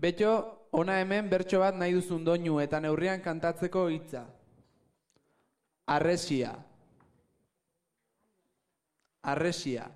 Betxo, ona hemen bertso bat nahi duzun doinu eta neurrian kantatzeko hitza. Arresia. Arresia.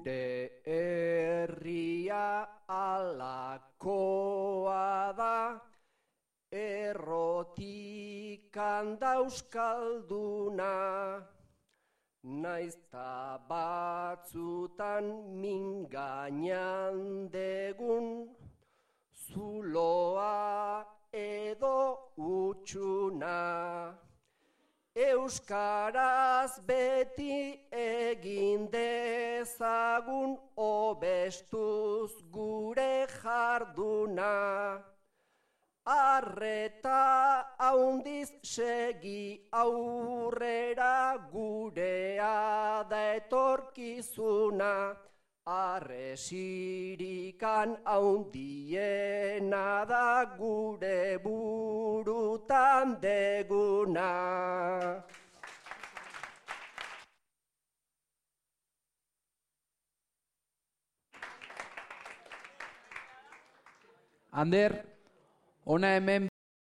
Gure herria alakoa da, errotikan dauskalduna, naizta batzutan mingainan degun, zuloa edo utxuna. Euskaraz beti egin dezagun obestuz gure jarduna. Arreta haundiz segi aurrera gurea da etorkizuna. Arresirikan haundiena da gure burutan deguna. Ander, ona hemen